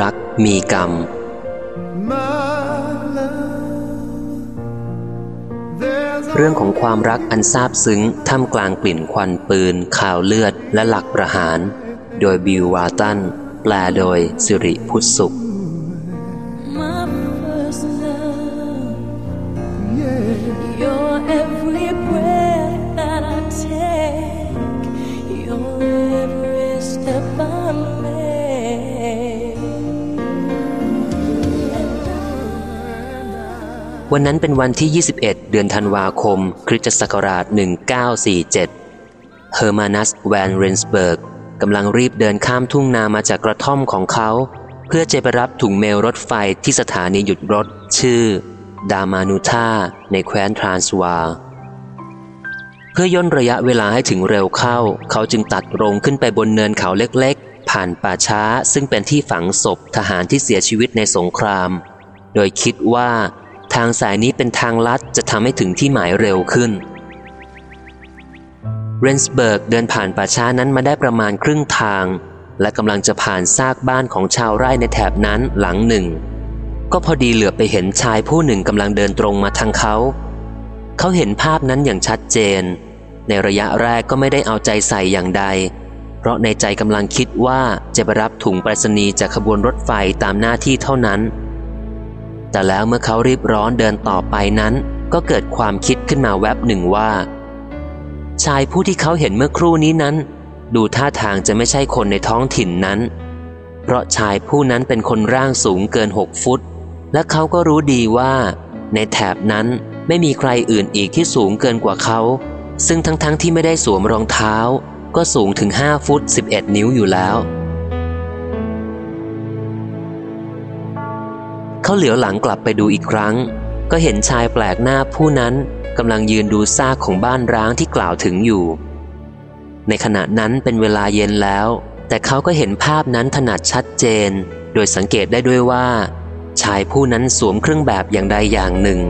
รักมีกรรม เรื่องของความรักอันซาบซึ้งท่ามกลางกลิ่นควันปืน ข่าวเลือดและหลักประหาร โดยบิววาตัน แปลโดยสิริพุทธสุข วันนั้นเป็นวันที่ 21 เดือนธันวาคม คริสตศักราช 1947 เฮอร์มานัสแวนเรนสเบิร์กกำลังรีบเดินข้ามทุ่งนามาจากกระท่อมของเขา เพื่อจะไปรับถุงเมล์รถไฟที่สถานีหยุดรถ ชื่อ ดามานูธาในแคว้นทรานสวาล เพื่อย่นระยะเวลาให้ถึงเร็วเข้า เขาจึงตัดตรงขึ้นไปบนเนินเขาเล็กๆ ผ่านป่าช้าซึ่งเป็นที่ฝังศพทหารที่เสียชีวิตในสงคราม โดยคิดว่า ทางสายนี้เป็นทางลัดจะทำให้ถึงที่หมายเร็วขึ้น เรนสเบิร์กเดินผ่านป่าช้านั้นมาได้ประมาณครึ่งทาง และกำลังจะผ่านซากบ้านของชาวไร่ในแถบนั้นหลังหนึ่ง ก็พอดีเหลือไปเห็นชายผู้หนึ่งกำลังเดินตรงมาทางเขา เขาเห็นภาพนั้นอย่างชัดเจน ในระยะแรกก็ไม่ได้เอาใจใส่อย่างใด เพราะในใจกำลังคิดว่าจะไปรับถุงไปรษณีย์จากขบวนรถไฟตามหน้าที่เท่านั้น แต่แล้วเมื่อเขารีบร้อนเดินต่อไปนั้น ก็เกิดความคิดขึ้นมาแวบหนึ่งว่า ชายผู้ที่เขาเห็นเมื่อครู่นี้นั้น ดูท่าทางจะไม่ใช่คนในท้องถิ่นนั้น เพราะชายผู้นั้นเป็นคนร่างสูงเกินหกฟุต และเขาก็รู้ดีว่า ในแถบนั้นไม่มีใครอื่นอีกที่สูงเกินกว่าเขา ซึ่งทั้งๆทที่ไม่ได้สวมรองเท้า ก็สูงถึง5ฟุต 11 นิ้วอยู่แล้ว เขาเหลียวหลังกลับไปดูอีกครั้ง ก็เห็นชายแปลกหน้าผู้นั้นกำลังยืนดูซากของบ้านร้างที่กล่าวถึงอยู่ ในขณะนั้นเป็นเวลาเย็นแล้ว แต่เขาก็เห็นภาพนั้นถนัดชัดเจน โดยสังเกตได้ด้วยว่า ชายผู้นั้นสวมเครื่องแบบอย่างใดอย่างหนึ่ง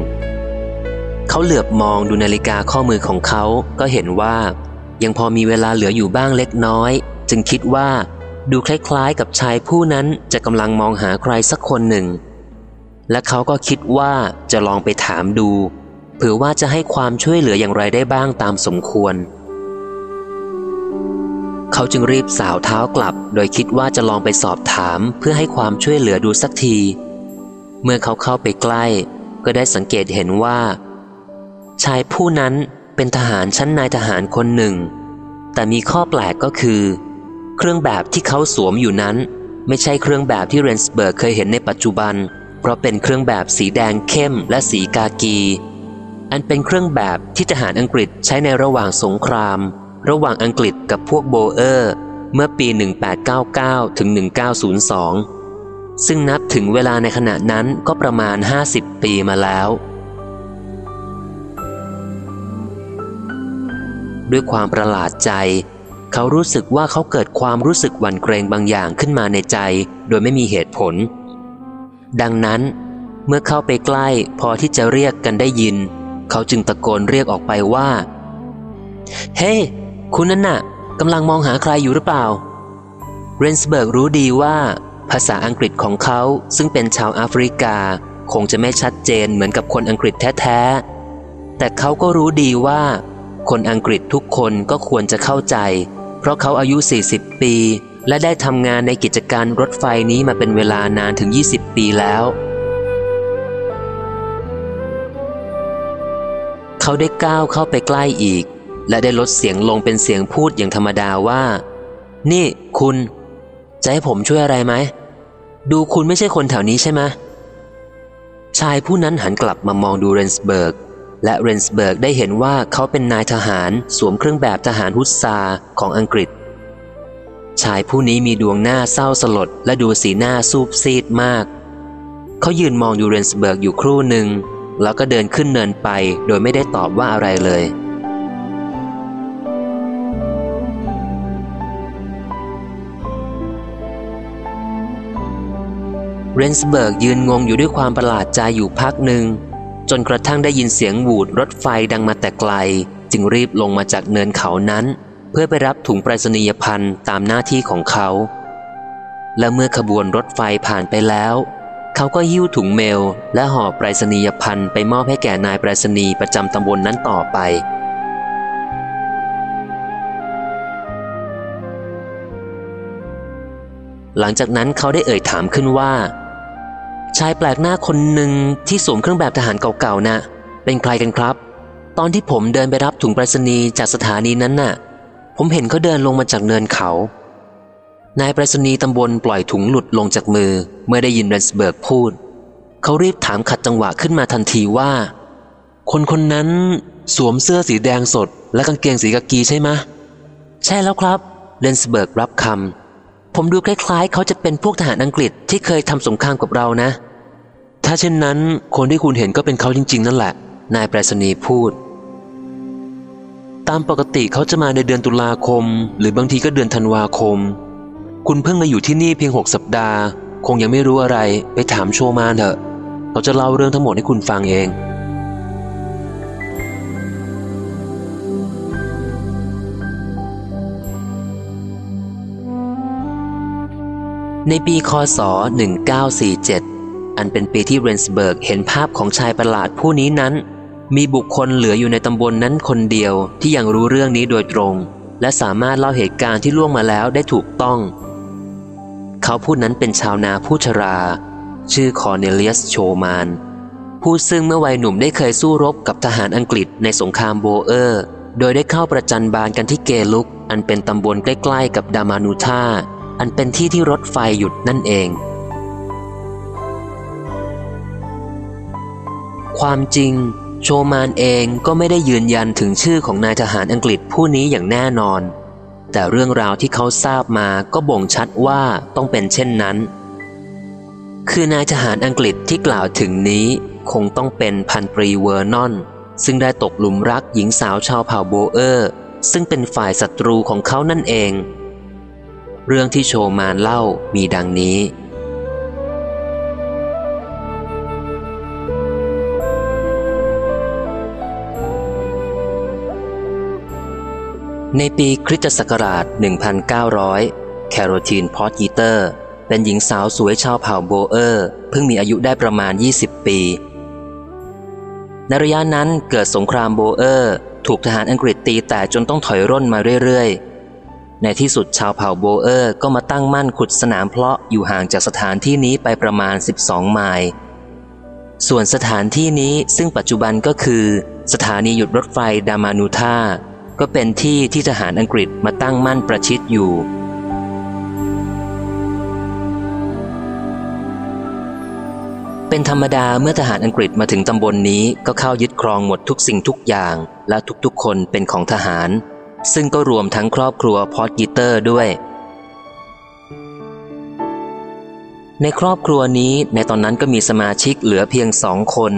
เขาเหลือบมองดูนาฬิกาข้อมือของเขาก็เห็นว่า ยังพอมีเวลาเหลืออยู่บ้างเล็กน้อย จึงคิดว่าดูคล้ายๆ กับชายผู้นั้นจะกำลังมองหาใครสักคนหนึ่ง และเขาก็คิดว่าจะลองไปถามดู เผื่อว่าจะให้ความช่วยเหลืออย่างไรได้บ้างตามสมควร เขาจึงรีบสาวเท้ากลับ โดยคิดว่าจะลองไปสอบถามเพื่อให้ความช่วยเหลือดูสักที เมื่อเขาเข้าไปใกล้ ก็ได้สังเกตเห็นว่า ชายผู้นั้นเป็นทหารชั้นนายทหารคนหนึ่ง แต่มีข้อแปลกก็คือ เครื่องแบบที่เขาสวมอยู่นั้น ไม่ใช่เครื่องแบบที่เรนสเบิร์กเคยเห็นในปัจจุบันเพราะเป็นเครื่องแบบสีแดงเข้มและสีกากี อันเป็นเครื่องแบบที่ทหารอังกฤษใช้ในระหว่างสงคราม ระหว่างอังกฤษกับพวกโบเออร์ เมื่อปี 1899 ถึง 1902 ซึ่งนับถึงเวลาในขณะนั้นก็ประมาณ 50 ปีมาแล้ว ด้วยความประหลาดใจเขารู้สึกว่าเขาเกิดความรู้สึกหวั่นเกรงบางอย่างขึ้นมาในใจ โดยไม่มีเหตุผล ดังนั้น เมื่อเข้าไปใกล้พอที่จะเรียกกันได้ยิน เขาจึงตะโกนเรียกออกไปว่า เฮ้ hey, คุณนั่นน่ะกำลังมองหาใครอยู่หรือเปล่า เรนสเบิร์กรู้ดีว่า ภาษาอังกฤษของเขาซึ่งเป็นชาวแอฟริกา คงจะไม่ชัดเจนเหมือนกับคนอังกฤษแท้ๆ แต่เขาก็รู้ดีว่า คนอังกฤษทุกคนก็ควรจะเข้าใจ เพราะเขาอายุ 40 ปี และได้ทำงานในกิจการรถไฟนี้มาเป็นเวลานานถึง 20 ปีแล้ว เขาได้ก้าวเข้าไปใกล้อีก และได้ลดเสียงลงเป็นเสียงพูดอย่างธรรมดาว่า นี่คุณ จะให้ผมช่วยอะไรไหม ดูคุณไม่ใช่คนแถวนี้ใช่ไหมชายผู้นั้นหันกลับมามองดูเรนสเบิร์กและเรนสเบิร์กได้เห็นว่าเขาเป็นนายทหารสวมเครื่องแบบทหารฮุสซาร์ของอังกฤษ ชายผู้นี้มีดวงหน้าเศร้าสลด และดูสีหน้าซูบซีดมาก เขายืนมองดูเรนสเบิร์กอยู่ครู่หนึ่ง แล้วก็เดินขึ้นเนินไปโดยไม่ได้ตอบว่าอะไรเลย เรนสเบิร์กยืนงงอยู่ด้วยความประหลาดใจอยู่พักหนึ่ง จนกระทั่งได้ยินเสียงหวูดรถไฟดังมาแต่ไกล จึงรีบลงมาจากเนินเขานั้น เพื่อไปรับถุงไปรษณียภัณฑ์ตามหน้าที่ของเขา และเมื่อขบวนรถไฟผ่านไปแล้ว เขาก็หิ้วถุงเมล และห่อไปรษณียพันธ์ไปมอบให้แก่นายไปรษณีย์ประจำตำบลนนั้นต่อไป หลังจากนั้นเขาได้เอ่ยถามขึ้นว่า ชายแปลกหน้าคนหนึ่งที่สวมเครื่องแบบทหารเก่าๆนะ่ะ เป็นใครกันครับ ตอนที่ผมเดินไปรับถุงไปรษณีย์จากสถานีนั้นน่ะ ผมเห็นเขาเดินลงมาจากเนินเขา นายไปรษณีย์ตำบลปล่อยถุงหลุดลงจากมือ เมื่อได้ยินเรนสเบิร์กพูด เขารีบถามขัดจังหวะขึ้นมาทันทีว่า คนคนนั้นสวมเสื้อสีแดงสด และกางเกงสีกากีใช่ไหมใช่แล้วครับเรนสเบิร์กรับคำผมดูคล้ายๆ เขาจะเป็นพวกทหารอังกฤษที่เคยทำสงครามกับเรานะ ถ้าเช่นนั้น คนที่คุณเห็นก็เป็นเขาจริง ๆ นั่นแหละ นายปรษณีพูด ตามปกติเขาจะมาในเดือนตุลาคม หรือบางทีก็เดือนธันวาคม คุณเพิ่งมาอยู่ที่นี่เพียงหกสัปดาห์ คงยังไม่รู้อะไรไปถามโชมานเถอะเขาจะเล่าเรื่องทั้งหมดให้คุณฟังเอง ในปีคศ 1947 อันเป็นปีที่เรนสเบิร์กเห็นภาพของชายประหลาดผู้นี้นั้น มีบุคคลเหลืออยู่ในตำบลนั้นคนเดียวที่ยังรู้เรื่องนี้โดยตรง และสามารถเล่าเหตุการณ์ที่ล่วงมาแล้วได้ถูกต้อง เขาผู้นั้นเป็นชาวนาผู้ชรา ชื่อคอร์เนเลียสโชมานผู้ซึ่งเมื่อวัยหนุ่มได้เคยสู้รบกับทหารอังกฤษในสงครามโบเออร์ โดยได้เข้าประจันบานกันที่เกลุก อันเป็นตำบลใกล้ๆ กับดามานูธาอันเป็นที่ที่รถไฟหยุดนั่นเอง ความจริง โชมานเองก็ไม่ได้ยืนยันถึงชื่อของนายทหารอังกฤษผู้นี้อย่างแน่นอน แต่เรื่องราวที่เขาทราบมาก็บ่งชัดว่าต้องเป็นเช่นนั้น คือนายทหารอังกฤษที่กล่าวถึงนี้คงต้องเป็นพันตรีเวอร์นอน ซึ่งได้ตกหลุมรักหญิงสาวชาวเผ่าโบเออร์ ซึ่งเป็นฝ่ายศัตรูของเขานั่นเอง เรื่องที่โชมานเล่ามีดังนี้ ในปีคริสตศักราช 1900 แคโรทีนพอตกีเตอร์ เป็นหญิงสาวสวยชาวเผ่าโบเออร์ เพิ่งมีอายุได้ประมาณ 20 ปี ในระยะนั้นเกิดสงครามโบเออร์ ถูกทหารอังกฤษตีแต่จนต้องถอยร่นมาเรื่อยๆ ในที่สุดชาวเผ่าโบเออร์ก็มาตั้งมั่นขุดสนามเพลาะอยู่ห่างจากสถานที่นี้ไปประมาณ 12 ไมล์ส่วนสถานที่นี้ซึ่งปัจจุบันก็คือ สถานีหยุดรถไฟดามานูธา ก็เป็นที่ที่ทหารอังกฤษมาตั้งมั่นประชิดอยู่ เป็นธรรมดาเมื่อทหารอังกฤษมาถึงตำบลนนี้ก็เข้ายึดครองหมดทุกสิ่งทุกอย่าง และทุกๆคนเป็นของทหาร ซึ่งก็รวมทั้งครอบครัวพอตกีเตอร์ด้วย ในครอบครัวนี้ในตอนนั้นก็มีสมาชิกเหลือเพียงสองคน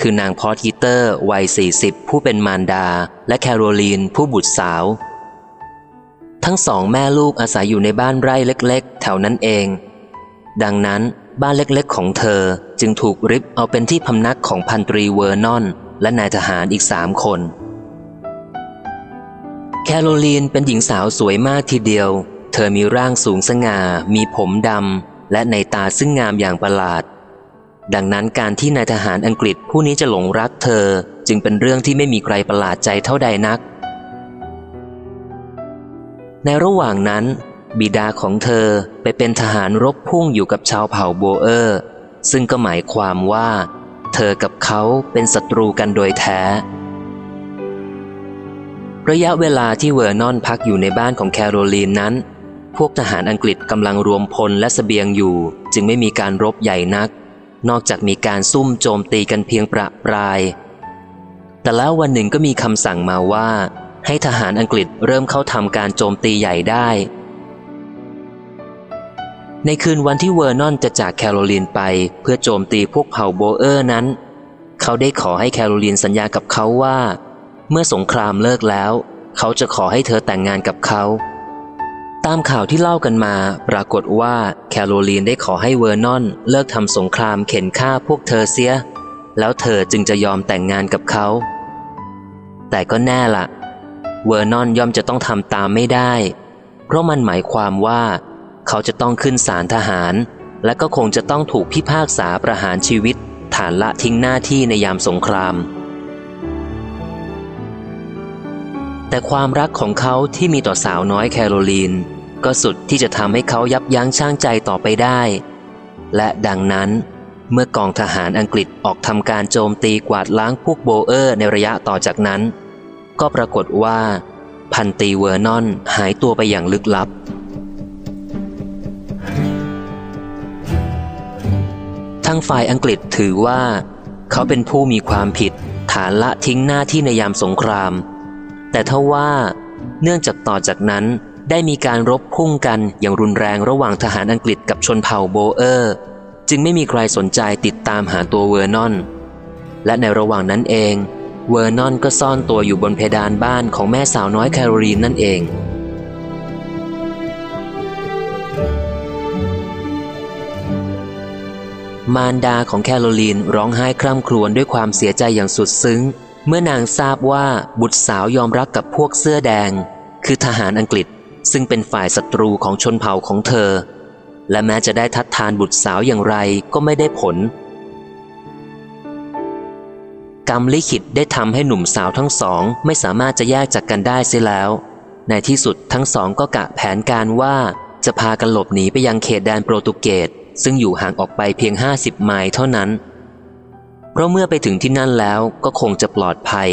คือนางพอตกีเตอร์วัย 40 ผู้เป็นมารดา และแคโรลีนผู้บุตรสาว ทั้งสองแม่ลูกอาศัยอยู่ในบ้านไร่เล็กๆ แถวนั้นเอง ดังนั้นบ้านเล็กๆ ของเธอจึงถูกริบเอาเป็นที่พำนักของพันตรีเวอร์นอน และนายทหารอีกสามคน แคโรลีนเป็นหญิงสาวสวยมากทีเดียว เธอมีร่างสูงสง่า มีผมดำและนัยน์ตาซึ่งงามอย่างประหลาด ดังนั้นการที่นายทหารอังกฤษผู้นี้จะหลงรักเธอ จึงเป็นเรื่องที่ไม่มีใครประหลาดใจเท่าใดนัก ในระหว่างนั้น บิดาของเธอไปเป็นทหารรบพุ่งอยู่กับชาวเผ่าโบเออร์ ซึ่งก็หมายความว่า เธอกับเขาเป็นศัตรูกันโดยแท้ ระยะเวลาที่เวอร์นอนพักอยู่ในบ้านของแคโรลีนนั้น พวกทหารอังกฤษกำลังรวมพลและสเสบียงอยู่ จึงไม่มีการรบใหญ่นัก นอกจากมีการซุ่มโจมตีกันเพียงประปราย แต่แล้ววันหนึ่งก็มีคำสั่งมาว่า ให้ทหารอังกฤษเริ่มเข้าทำการโจมตีใหญ่ได้ ในคืนวันที่เวอร์นอนจะจากแคโรลีนไปเพื่อโจมตีพวกเผ่าโบเออร์นั้น เขาได้ขอให้แคโรลีนสัญญากับเขาว่า เมื่อสงครามเลิกแล้ว เขาจะขอให้เธอแต่งงานกับเขา ตามข่าวที่เล่ากันมา ปรากฏว่าแคโรลีนได้ขอให้เวอร์นอนเลิกทำสงครามเข่นฆ่าพวกเธอเสีย แล้วเธอจึงจะยอมแต่งงานกับเขา แต่ก็แน่ละเวอร์นอนย่อมจะต้องทำตามไม่ได้ เพราะมันหมายความว่า เขาจะต้องขึ้นศาลทหาร และก็คงจะต้องถูกพิพากษาประหารชีวิต ฐานละทิ้งหน้าที่ในยามสงคราม แต่ความรักของเขาที่มีต่อสาวน้อยแคโรลีน ก็สุดที่จะทำให้เขายับยั้งชั่งใจต่อไปได้ และดังนั้น เมื่อกองทหารอังกฤษออกทำการโจมตีกวาดล้างพวกโบเออร์ในระยะต่อจากนั้น ก็ปรากฏว่า พันตีเวอร์นอนหายตัวไปอย่างลึกลับทางฝ่ายอังกฤษถือว่า เขาเป็นผู้มีความผิด ฐานละทิ้งหน้าที่ในยามสงคราม แต่ถ้าว่า เนื่องจากต่อจากนั้นได้มีการรบพุ่งกันอย่างรุนแรงระหว่างทหารอังกฤษกับชนเผ่าโบเออร์ จึงไม่มีใครสนใจติดตามหาตัวเวอร์นอน และในระหว่างนั้นเอง เวอร์นอนก็ซ่อนตัวอยู่บนเพดานบ้านของแม่สาวน้อยแคโรลีนนั่นเองมารดาของแคโรลีนร้องไห้คร่ำครวญด้วยความเสียใจอย่างสุดซึ้ง เมื่อนางทราบว่าบุตรสาวยอมรักกับพวกเสื้อแดง คือทหารอังกฤษซึ่งเป็นฝ่ายศัตรูของชนเผ่าของเธอ และแม้จะได้ทัดทานบุตรสาวอย่างไรก็ไม่ได้ผล กรรมลิขิตได้ทำให้หนุ่มสาวทั้งสองไม่สามารถจะแยกจากกันได้เสียแล้ว ในที่สุดทั้งสองก็กะแผนการว่าจะพากันหลบหนีไปยังเขตแดนโปรตุเกสซึ่งอยู่ห่างออกไปเพียง 50 ไมล์เท่านั้น เพราะเมื่อไปถึงที่นั่นแล้วก็คงจะปลอดภัย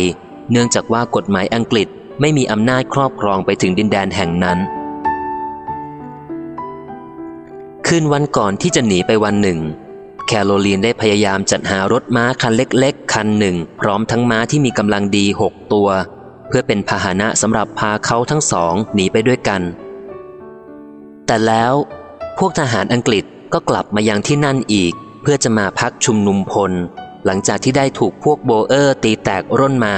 เนื่องจากว่ากฎหมายอังกฤษไม่มีอำนาจครอบครองไปถึงดินแดนแห่งนั้นคืนวันก่อนที่จะหนีไปวันหนึ่ง แคโรลีนได้พยายามจัดหารถม้าคันเล็กๆ คันหนึ่ง พร้อมทั้งม้าที่มีกำลังดีหกตัว เพื่อเป็นพาหนะสำหรับพาเขาทั้งสองหนีไปด้วยกัน แต่แล้วพวกทหารอังกฤษก็กลับมายังที่นั่นอีก เพื่อจะมาพักชุมนุมพล หลังจากที่ได้ถูกพวกโบเออร์ตีแตกร่นมา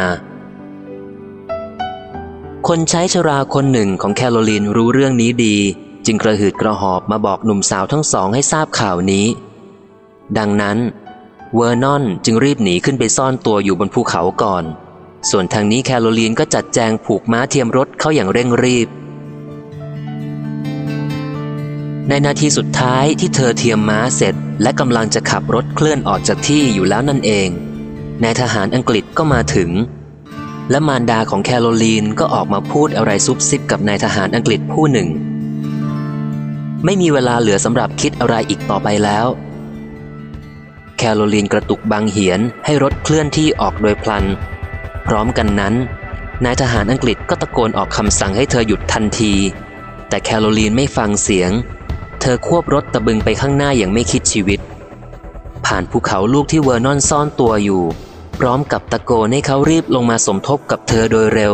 คนใช้ชราคนหนึ่งของแคโรลีนรู้เรื่องนี้ดี จึงกระหืดกระหอบมาบอกหนุ่มสาวทั้งสองให้ทราบข่าวนี้ ดังนั้นเวอร์นอนจึงรีบหนีขึ้นไปซ่อนตัวอยู่บนภูเขาก่อน ส่วนทางนี้แคโรลีนก็จัดแจงผูกม้าเทียมรถเข้าอย่างเร่งรีบ ในนาทีสุดท้ายที่เธอเทียมม้าเสร็จ และกำลังจะขับรถเคลื่อนออกจากที่อยู่แล้วนั่นเองนายทหารอังกฤษก็มาถึง และมารดาของแคโรลีนก็ออกมาพูดอะไรซุบซิบกับนายทหารอังกฤษผู้หนึ่ง ไม่มีเวลาเหลือสำหรับคิดอะไรอีกต่อไปแล้ว แคโรลีนกระตุกบางเหียนให้รถเคลื่อนที่ออกโดยพลัน พร้อมกันนั้น นายทหารอังกฤษก็ตะโกนออกคำสั่งให้เธอหยุดทันที แต่แคโรลีนไม่ฟังเสียง เธอควบรถตะบึงไปข้างหน้าอย่างไม่คิดชีวิต ผ่านภูเขาลูกที่เวอร์นอนซ่อนตัวอยู่ พร้อมกับตะโกนให้เขารีบลงมาสมทบกับเธอโดยเร็ว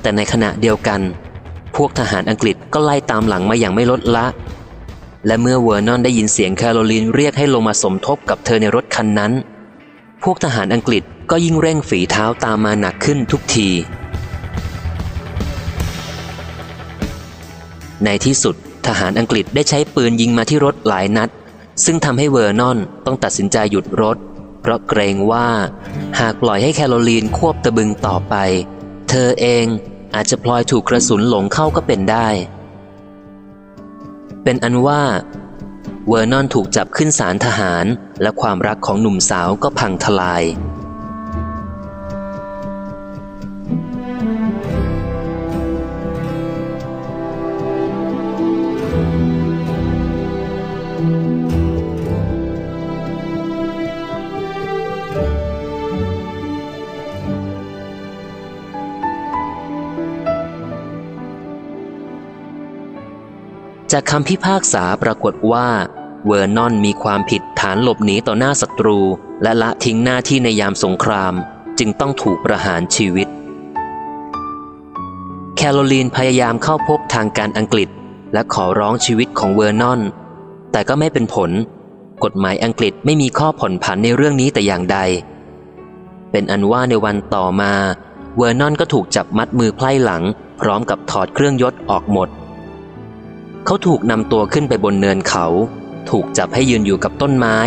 แต่ในขณะเดียวกัน พวกทหารอังกฤษก็ไล่ตามหลังมาอย่างไม่ลดละ และเมื่อเวอร์นอนได้ยินเสียงแคโรลีนเรียกให้ลงมาสมทบกับเธอในรถคันนั้น พวกทหารอังกฤษก็ยิ่งเร่งฝีเท้าตามมาหนักขึ้นทุกที ในที่สุด ทหารอังกฤษได้ใช้ปืนยิงมาที่รถหลายนัด ซึ่งทำให้เวอร์นอนต้องตัดสินใจหยุดรถ เพราะเกรงว่า หากปล่อยให้แคโรลีนควบตะบึงต่อไป เธอเองอาจจะพลอยถูกกระสุนหลงเข้าก็เป็นได้ เป็นอันว่า เวอร์นอนถูกจับขึ้นศาลทหาร และความรักของหนุ่มสาวก็พังทลาย จากคำพิพากษาปรากฏว่า เวอร์นอนมีความผิดฐานหลบหนีต่อหน้าศัตรู และละทิ้งหน้าที่ในยามสงคราม จึงต้องถูกประหารชีวิต แคโรลีนพยายามเข้าพบทางการอังกฤษ และขอร้องชีวิตของเวอร์นอน แต่ก็ไม่เป็นผล กฎหมายอังกฤษไม่มีข้อผ่อนผันในเรื่องนี้แต่อย่างใด เป็นอันว่าในวันต่อมา เวอร์นอนก็ถูกจับมัดมือไพล่หลัง พร้อมกับถอดเครื่องยศออกหมด เขาถูกนำตัวขึ้นไปบนเนินเขา ถูกจับให้ยืนอยู่กับต้นไม้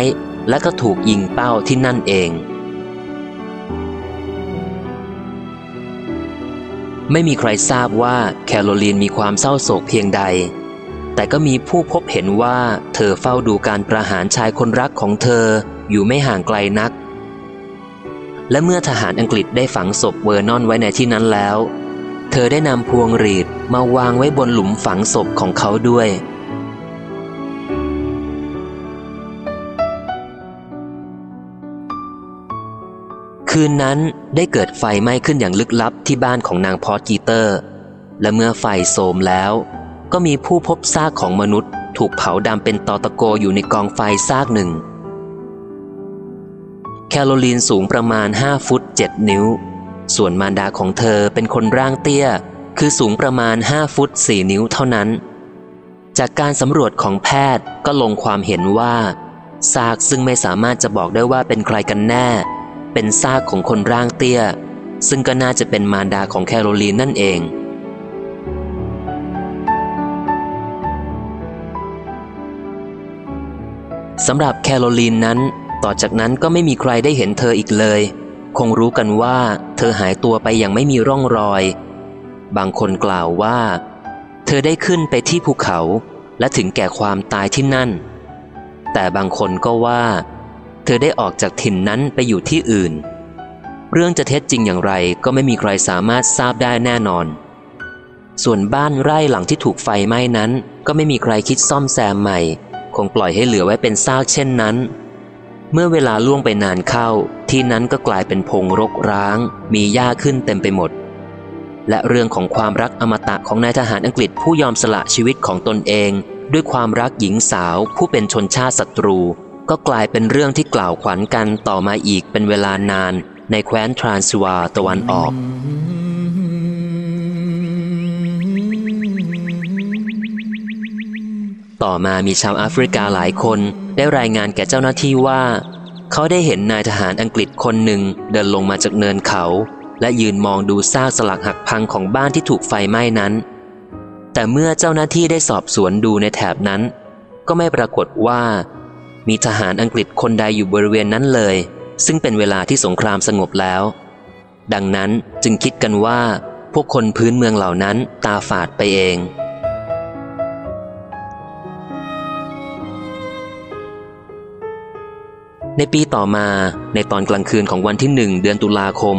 และก็ถูกยิงเป้าที่นั่นเอง ไม่มีใครทราบว่าแคโรลีนมีความเศร้าโศกเพียงใด แต่ก็มีผู้พบเห็นว่าเธอเฝ้าดูการประหารชายคนรักของเธออยู่ไม่ห่างไกลนัก และเมื่อทหารอังกฤษได้ฝังศพเวอร์นอนไว้ในที่นั้นแล้ว เธอได้นำพวงหรีดมาวางไว้บนหลุมฝังศพของเขาด้วย คืนนั้นได้เกิดไฟไหม้ขึ้นอย่างลึกลับที่บ้านของนางพอตกีเตอร์ และเมื่อไฟโทรมแล้ว ก็มีผู้พบซากของมนุษย์ ถูกเผาดำเป็นตอตะโกอยู่ในกองไฟซากหนึ่ง แคโรลีนสูงประมาณ 5 ฟุต 7 นิ้ว ส่วนมารดาของเธอเป็นคนร่างเตี้ย คือสูงประมาณ 5 ฟุต 4 นิ้วเท่านั้น จากการสำรวจของแพทย์ก็ลงความเห็นว่าซากซึ่งไม่สามารถจะบอกได้ว่าเป็นใครกันแน่ เป็นซากของคนร่างเตี้ย ซึ่งก็น่าจะเป็นมารดาของแคโรลีนนั่นเอง สำหรับแคโรลีนนั้น ต่อจากนั้นก็ไม่มีใครได้เห็นเธออีกเลย คงรู้กันว่า เธอหายตัวไปอย่างไม่มีร่องรอย บางคนกล่าวว่า เธอได้ขึ้นไปที่ภูเขา และถึงแก่ความตายที่นั่น แต่บางคนก็ว่า เธอได้ออกจากถิ่นนั้นไปอยู่ที่อื่น เรื่องจะเท็จจริงอย่างไรก็ไม่มีใครสามารถทราบได้แน่นอน ส่วนบ้านไร่หลังที่ถูกไฟไหม้นั้น ก็ไม่มีใครคิดซ่อมแซมใหม่ คงปล่อยให้เหลือไว้เป็นซากเช่นนั้น เมื่อเวลาล่วงไปนานเข้า ที่นั้นก็กลายเป็นพงรกร้าง มีหญ้าขึ้นเต็มไปหมด และเรื่องของความรักอมตะของนายทหารอังกฤษผู้ยอมสละชีวิตของตนเอง ด้วยความรักหญิงสาวผู้เป็นชนชาติศัตรู ก็กลายเป็นเรื่องที่กล่าวขวัญกันต่อมาอีกเป็นเวลานาน ในแคว้นทรานซิวาตะวันออกต่อมามีชาวแอฟริกาหลายคน ได้รายงานแก่เจ้าหน้าที่ว่า เขาได้เห็นนายทหารอังกฤษคนหนึ่งเดินลงมาจากเนินเขา และยืนมองดูซากสลักหักพังของบ้านที่ถูกไฟไหม้นั้น แต่เมื่อเจ้าหน้าที่ได้สอบสวนดูในแถบนั้น ก็ไม่ปรากฏว่า มีทหารอังกฤษคนใดอยู่บริเวณนั้นเลย ซึ่งเป็นเวลาที่สงครามสงบแล้ว ดังนั้นจึงคิดกันว่า พวกคนพื้นเมืองเหล่านั้นตาฝาดไปเอง ในปีต่อมาในตอนกลางคืนของวันที่หนึ่งเดือนตุลาคม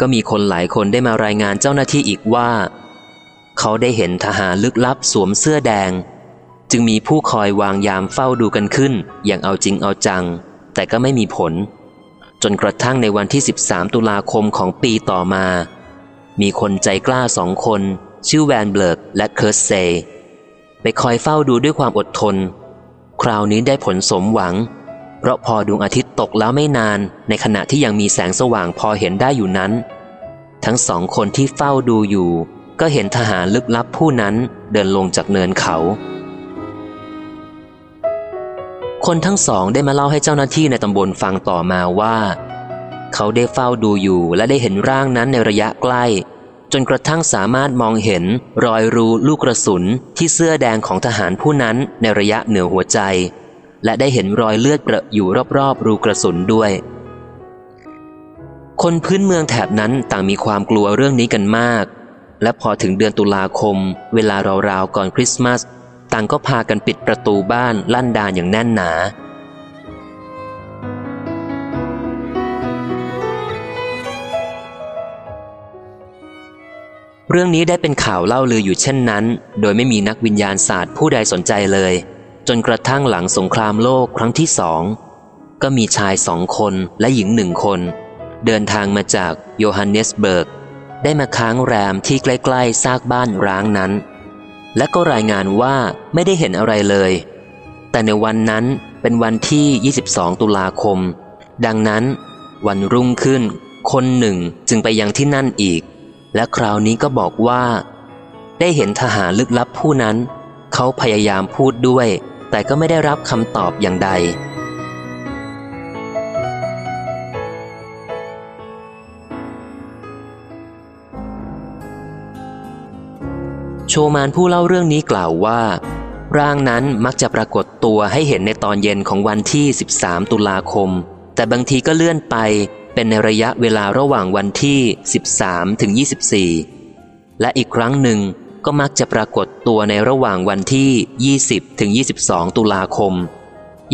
ก็มีคนหลายคนได้มารายงานเจ้าหน้าที่อีกว่า เขาได้เห็นทหารลึกลับสวมเสื้อแดง จึงมีผู้คอยวางยามเฝ้าดูกันขึ้น อย่างเอาจริงเอาจัง แต่ก็ไม่มีผล จนกระทั่งในวันที่ 13 ตุลาคมของปีต่อมา มีคนใจกล้าสองคน ชื่อแวนเบิร์กและเคิร์สเซ ไปคอยเฝ้าดูด้วยความอดทน คราวนี้ได้ผลสมหวัง เพราะพอดวงอาทิตย์ตกแล้วไม่นานในขณะที่ยังมีแสงสว่างพอเห็นได้อยู่นั้น ทั้งสองคนที่เฝ้าดูอยู่ ก็เห็นทหารลึกลับผู้นั้นเดินลงจากเนินเขา คนทั้งสองได้มาเล่าให้เจ้าหน้าที่ในตำบลฟังต่อมาว่า เขาได้เฝ้าดูอยู่และได้เห็นร่างนั้นในระยะใกล้ จนกระทั่งสามารถมองเห็นรอยรูลูกกระสุนที่เสื้อแดงของทหารผู้นั้นในระยะเหนือหัวใจ และได้เห็นรอยเลือดเปรอะอยู่รอบๆรูกระสุนด้วย คนพื้นเมืองแถบนั้นต่างมีความกลัวเรื่องนี้กันมาก และพอถึงเดือนตุลาคม เวลาราวๆก่อนคริสต์มาสต่างก็พากันปิดประตูบ้านลั่นดานอย่างแน่นหนาเรื่องนี้ได้เป็นข่าวเล่าลืออยู่เช่นนั้น โดยไม่มีนักวิญญาณศาสตร์ผู้ใดสนใจเลย จนกระทั่งหลังสงครามโลกครั้งที่สองก็มีชายสองคนและหญิงหนึ่งคน เดินทางมาจากโยฮันเนสเบิร์ก ได้มาค้างแรมที่ใกล้ๆซากบ้านร้างนั้น และก็รายงานว่าไม่ได้เห็นอะไรเลย แต่ในวันนั้นเป็นวันที่ 22 ตุลาคม ดังนั้น วันรุ่งขึ้น คนหนึ่งจึงไปยังที่นั่นอีก และคราวนี้ก็บอกว่า ได้เห็นทหารลึกลับผู้นั้น เขาพยายามพูดด้วย แต่ก็ไม่ได้รับคำตอบอย่างใด โชมานผู้เล่าเรื่องนี้กล่าวว่า ร่างนั้นมักจะปรากฏตัวให้เห็นในตอนเย็นของวันที่ 13 ตุลาคม แต่บางทีก็เลื่อนไปเป็นในระยะเวลาระหว่างวันที่ 13 ถึง 24 และอีกครั้งหนึ่ง ก็มักจะปรากฏตัวในระหว่างวันที่ 20 ถึง 22 ตุลาคม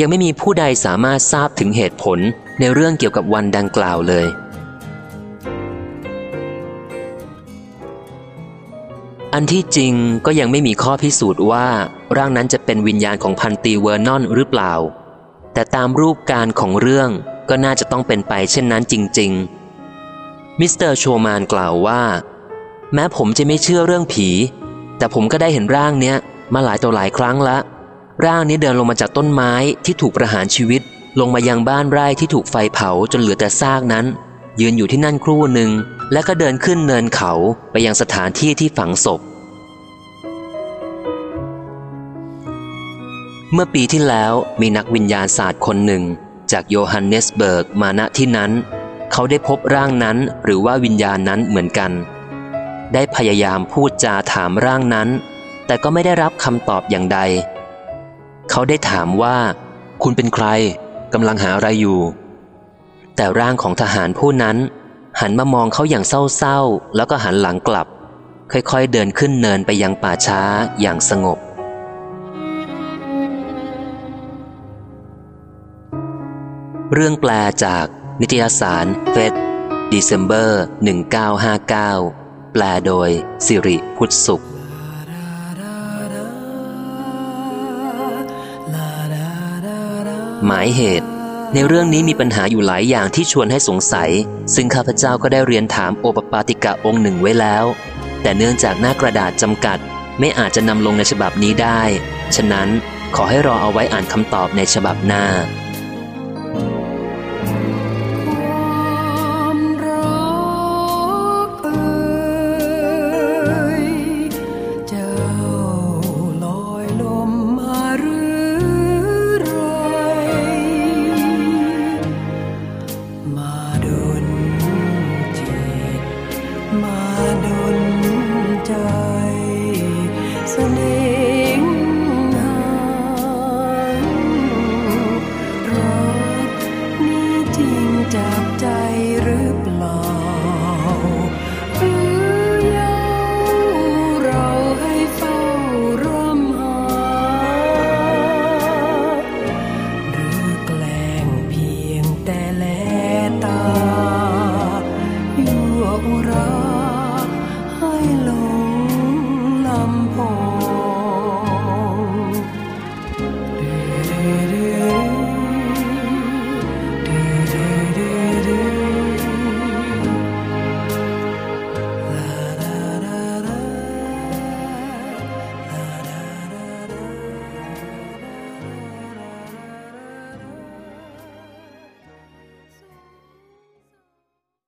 ยังไม่มีผู้ใดสามารถทราบถึงเหตุผลในเรื่องเกี่ยวกับวันดังกล่าวเลย อันที่จริงก็ยังไม่มีข้อพิสูจน์ว่า ร่างนั้นจะเป็นวิญญาณของพันตรีเวอร์นอนหรือเปล่า แต่ตามรูปการของเรื่องก็น่าจะต้องเป็นไปเช่นนั้นจริง ๆ มิสเตอร์โชมานกล่าวว่า แม้ผมจะไม่เชื่อเรื่องผี แต่ผมก็ได้เห็นร่างเนี้ยมาหลายต่อหลายครั้งละ ร่างนี้เดินลงมาจากต้นไม้ที่ถูกประหารชีวิต ลงมายังบ้านไร่ที่ถูกไฟเผาจนเหลือแต่ซากนั้น ยืนอยู่ที่นั่นครู่หนึ่ง แล้วก็เดินขึ้นเนินเขาไปยังสถานที่ที่ฝังศพ เมื่อปีที่แล้วมีนักวิญญาณศาสตร์คนหนึ่ง จากโยฮันเนสเบิร์กมาณที่นั้น เขาได้พบร่างนั้นหรือว่าวิญญาณนั้นเหมือนกัน ได้พยายามพูดจาถามร่างนั้น แต่ก็ไม่ได้รับคำตอบอย่างใด เขาได้ถามว่า คุณเป็นใครกำลังหาอะไรอยู่ แต่ร่างของทหารผู้นั้น หันมามองเขาอย่างเศร้าๆ แล้วก็หันหลังกลับ ค่อยๆ เดินขึ้นเนินไปยังป่าช้าอย่างสงบเรื่องแปลจากนิตยสารเฟส December 1959 แปลโดยสิริพุทธสุข หมายเหตุ ในเรื่องนี้มีปัญหาอยู่หลายอย่างที่ชวนให้สงสัย ซึ่งข้าพเจ้าก็ได้เรียนถามโอปปาติกะองค์หนึ่งไว้แล้ว แต่เนื่องจากหน้ากระดาษจำกัด ไม่อาจจะนำลงในฉบับนี้ได้ ฉะนั้นขอให้รอเอาไว้อ่านคำตอบในฉบับหน้า